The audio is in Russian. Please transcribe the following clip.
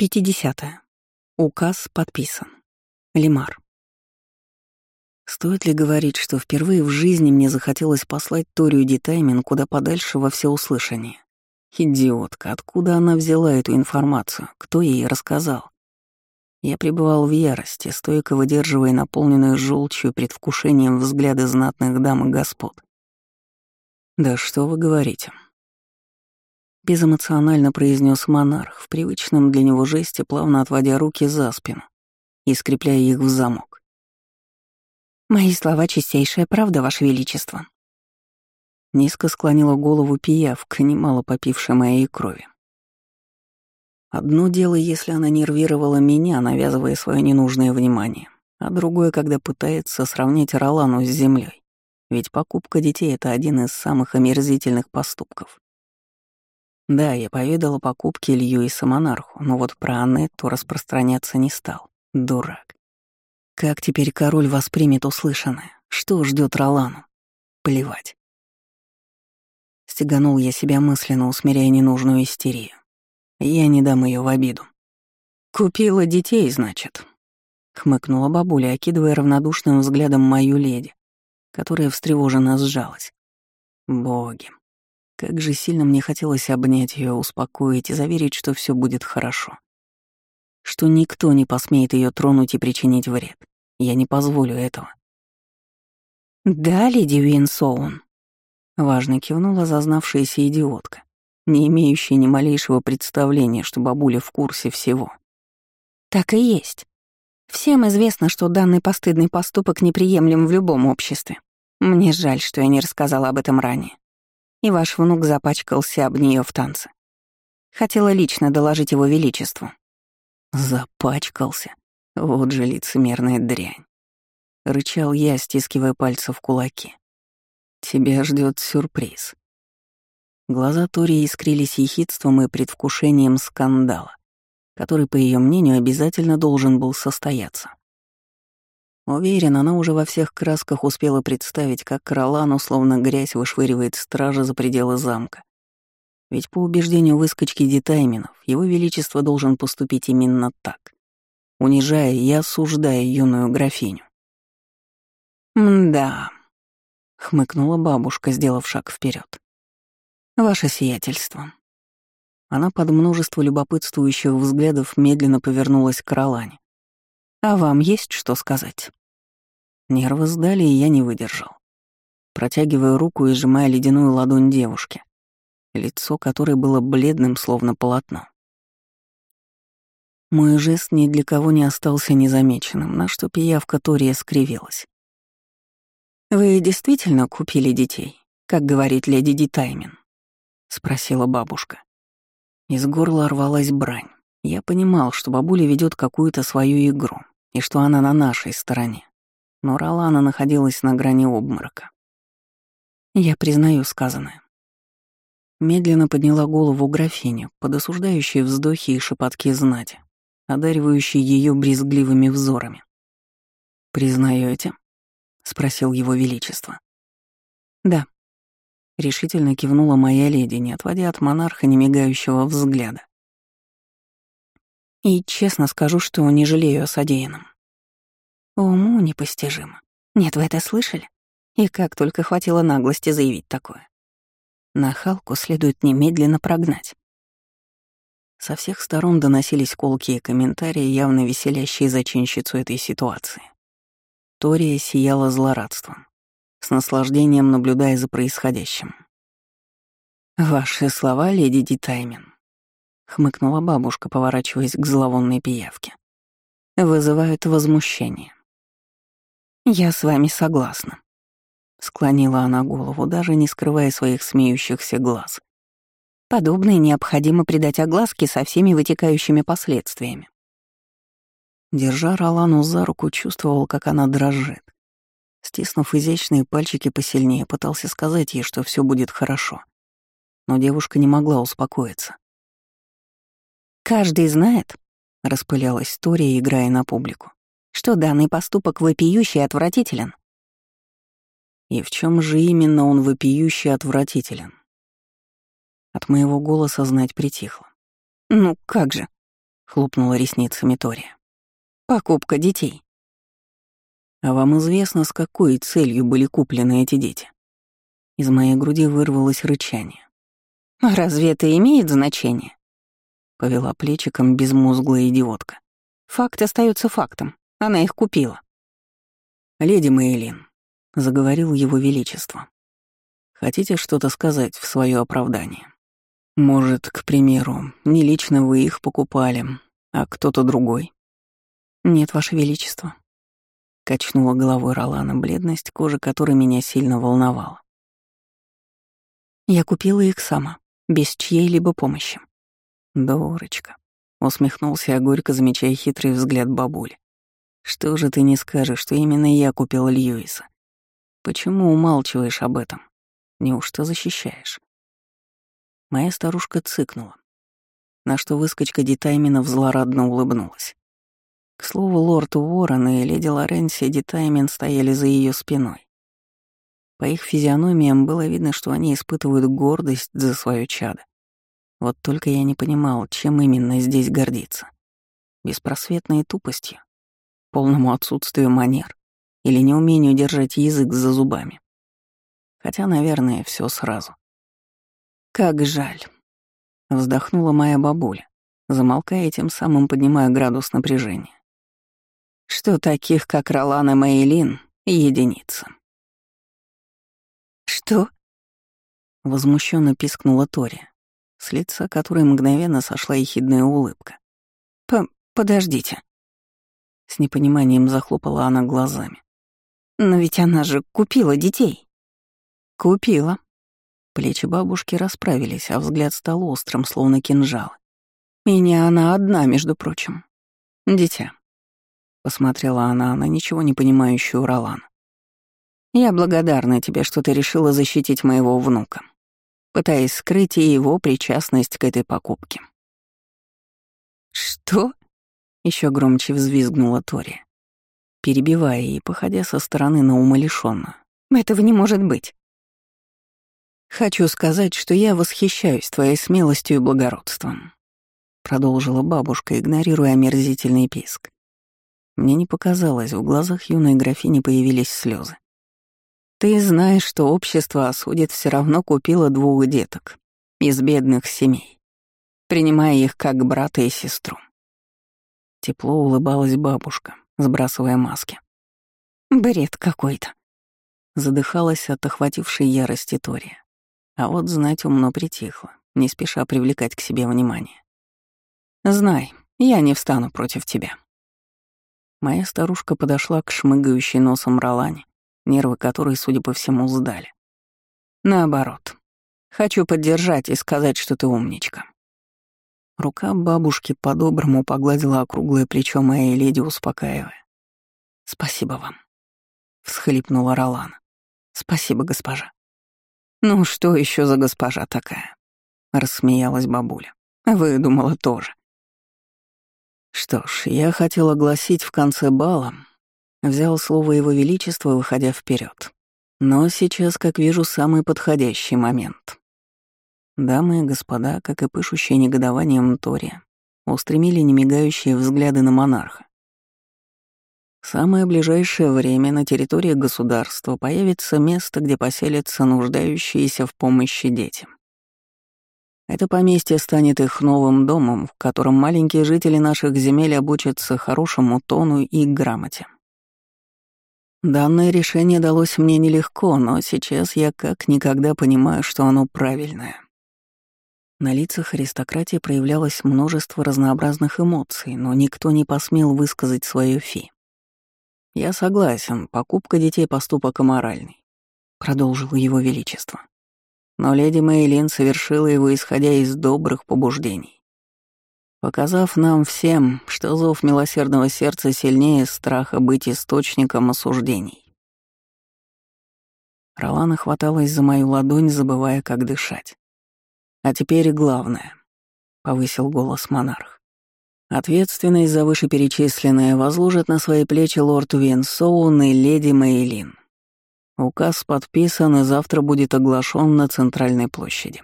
50. Указ подписан. Лимар. Стоит ли говорить, что впервые в жизни мне захотелось послать Торию Дитаймен куда подальше во всеуслышание? Идиотка, откуда она взяла эту информацию? Кто ей рассказал? Я пребывал в ярости, стойко выдерживая наполненную желчью предвкушением взгляды знатных дам и господ. «Да что вы говорите?» Безэмоционально произнес монарх в привычном для него жесте, плавно отводя руки за спину и скрепляя их в замок. «Мои слова — чистейшая правда, Ваше Величество». Низко склонила голову пиявка, немало попившая моей крови. Одно дело, если она нервировала меня, навязывая свое ненужное внимание, а другое, когда пытается сравнять Ролану с землей. Ведь покупка детей — это один из самых омерзительных поступков. Да, я поведал о покупке Льюиса Монарху, но вот про Аннетту распространяться не стал. Дурак. Как теперь король воспримет услышанное? Что ждет Ролану? Плевать. Стеганул я себя мысленно, усмиряя ненужную истерию. Я не дам ее в обиду. «Купила детей, значит?» — хмыкнула бабуля, окидывая равнодушным взглядом мою леди, которая встревоженно сжалась. «Боги, как же сильно мне хотелось обнять ее, успокоить и заверить, что все будет хорошо. Что никто не посмеет ее тронуть и причинить вред. Я не позволю этого. «Да, леди Уинсоун», — важно кивнула зазнавшаяся идиотка, не имеющая ни малейшего представления, что бабуля в курсе всего. «Так и есть. Всем известно, что данный постыдный поступок неприемлем в любом обществе. Мне жаль, что я не рассказала об этом ранее и ваш внук запачкался об нее в танце. Хотела лично доложить его величеству. Запачкался. Вот же лицемерная дрянь. Рычал я, стискивая пальцы в кулаки. Тебя ждет сюрприз. Глаза Тори искрились ехидством и предвкушением скандала, который, по ее мнению, обязательно должен был состояться. Уверен, она уже во всех красках успела представить, как Кролан условно грязь вышвыривает стража за пределы замка. Ведь по убеждению выскочки Детайминов, его величество должен поступить именно так, унижая и осуждая юную графиню. «Да», — хмыкнула бабушка, сделав шаг вперед. «Ваше сиятельство». Она под множество любопытствующих взглядов медленно повернулась к Ролане. «А вам есть что сказать?» Нервы сдали, и я не выдержал. Протягивая руку и сжимая ледяную ладонь девушки, лицо которой было бледным, словно полотно. Мой жест ни для кого не остался незамеченным, на что пиявка Тория скривилась. «Вы действительно купили детей, как говорит леди Дитаймен?» — спросила бабушка. Из горла рвалась брань. Я понимал, что бабуля ведет какую-то свою игру, и что она на нашей стороне но Ролана находилась на грани обморока. Я признаю сказанное. Медленно подняла голову графини под осуждающие вздохи и шепотки знати, одаривающие ее брезгливыми взорами. «Признаете?» — спросил его величество. «Да», — решительно кивнула моя леди, не отводя от монарха немигающего взгляда. «И честно скажу, что не жалею о содеянном. Уму непостижимо. Нет, вы это слышали? И как только хватило наглости заявить такое. Нахалку следует немедленно прогнать. Со всех сторон доносились колкие комментарии, явно веселящие зачинщицу этой ситуации. Тория сияла злорадством, с наслаждением наблюдая за происходящим. «Ваши слова, леди Дитаймен», — хмыкнула бабушка, поворачиваясь к зловонной пиявке, — «вызывают возмущение. «Я с вами согласна», — склонила она голову, даже не скрывая своих смеющихся глаз. «Подобное необходимо придать огласке со всеми вытекающими последствиями». Держа Ролану за руку, чувствовал, как она дрожит. Стиснув изящные пальчики посильнее, пытался сказать ей, что все будет хорошо. Но девушка не могла успокоиться. «Каждый знает», — распылялась Тория, играя на публику, что данный поступок вопиющий и отвратителен. И в чем же именно он вопиющий отвратителен? От моего голоса знать притихло. Ну как же? хлопнула ресницами Тория. «Покупка детей». «А вам известно, с какой целью были куплены эти дети?» Из моей груди вырвалось рычание. «А разве это имеет значение?» Повела плечиком безмозглая идиотка. «Факт остается фактом. Она их купила». «Леди Мейлин», — заговорил его величество, — «хотите что-то сказать в свое оправдание? Может, к примеру, не лично вы их покупали, а кто-то другой?» «Нет, ваше величество», — качнула головой Ролана, бледность кожи которой меня сильно волновала. «Я купила их сама, без чьей-либо помощи». «Дурочка», — усмехнулся я, горько замечая хитрый взгляд бабули. Что же ты не скажешь, что именно я купил Льюиса? Почему умалчиваешь об этом? Неужто защищаешь? Моя старушка цыкнула, на что выскочка Дитаймина злорадно улыбнулась. К слову, лорд Уоррен и леди Лоренсия Дитаймин стояли за ее спиной. По их физиономиям было видно, что они испытывают гордость за свое чадо. Вот только я не понимал, чем именно здесь гордиться. Беспросветной тупостью полному отсутствию манер или неумению держать язык за зубами. Хотя, наверное, все сразу. «Как жаль», — вздохнула моя бабуля, замолкая тем самым поднимая градус напряжения. «Что таких, как Ролан и Мейлин, единица». «Что?» — возмущенно пискнула Тори, с лица которой мгновенно сошла ехидная улыбка. «Подождите», с непониманием захлопала она глазами. «Но ведь она же купила детей». «Купила». Плечи бабушки расправились, а взгляд стал острым, словно кинжал. «И не она одна, между прочим. Дитя». Посмотрела она на ничего не понимающую Ролан. «Я благодарна тебе, что ты решила защитить моего внука, пытаясь скрыть и его причастность к этой покупке». «Что?» Еще громче взвизгнула Тори, перебивая и походя со стороны на умалишённо. «Этого не может быть». «Хочу сказать, что я восхищаюсь твоей смелостью и благородством», — продолжила бабушка, игнорируя омерзительный писк. Мне не показалось, в глазах юной графини появились слезы. «Ты знаешь, что общество осудит все равно купило двух деток из бедных семей, принимая их как брата и сестру. Тепло улыбалась бабушка, сбрасывая маски. «Бред какой-то», — задыхалась от охватившей ярости Тори. А вот знать умно притихла, не спеша привлекать к себе внимание. «Знай, я не встану против тебя». Моя старушка подошла к шмыгающей носом Ролане, нервы которой, судя по всему, сдали. Наоборот. Хочу поддержать и сказать, что ты умничка. Рука бабушки по-доброму погладила округлое плечо моей леди, успокаивая. «Спасибо вам», — всхлипнула Ролана. «Спасибо, госпожа». «Ну что еще за госпожа такая?» — рассмеялась бабуля. «Выдумала тоже». Что ж, я хотел огласить в конце бала, взял слово Его Величества, выходя вперед. Но сейчас, как вижу, самый подходящий момент. Дамы и господа, как и пышущие негодованием Тория, устремили немигающие взгляды на монарха. Самое ближайшее время на территории государства появится место, где поселятся нуждающиеся в помощи дети. Это поместье станет их новым домом, в котором маленькие жители наших земель обучатся хорошему тону и грамоте. Данное решение далось мне нелегко, но сейчас я как никогда понимаю, что оно правильное. На лицах аристократии проявлялось множество разнообразных эмоций, но никто не посмел высказать свое фи. «Я согласен, покупка детей — поступок аморальный», — продолжил его величество. Но леди Мейлин совершила его, исходя из добрых побуждений, показав нам всем, что зов милосердного сердца сильнее страха быть источником осуждений. Ролана хваталась за мою ладонь, забывая, как дышать. А теперь главное, — повысил голос монарх. Ответственность за вышеперечисленное возложат на свои плечи лорд Винсоун и леди Мейлин. Указ подписан и завтра будет оглашен на центральной площади.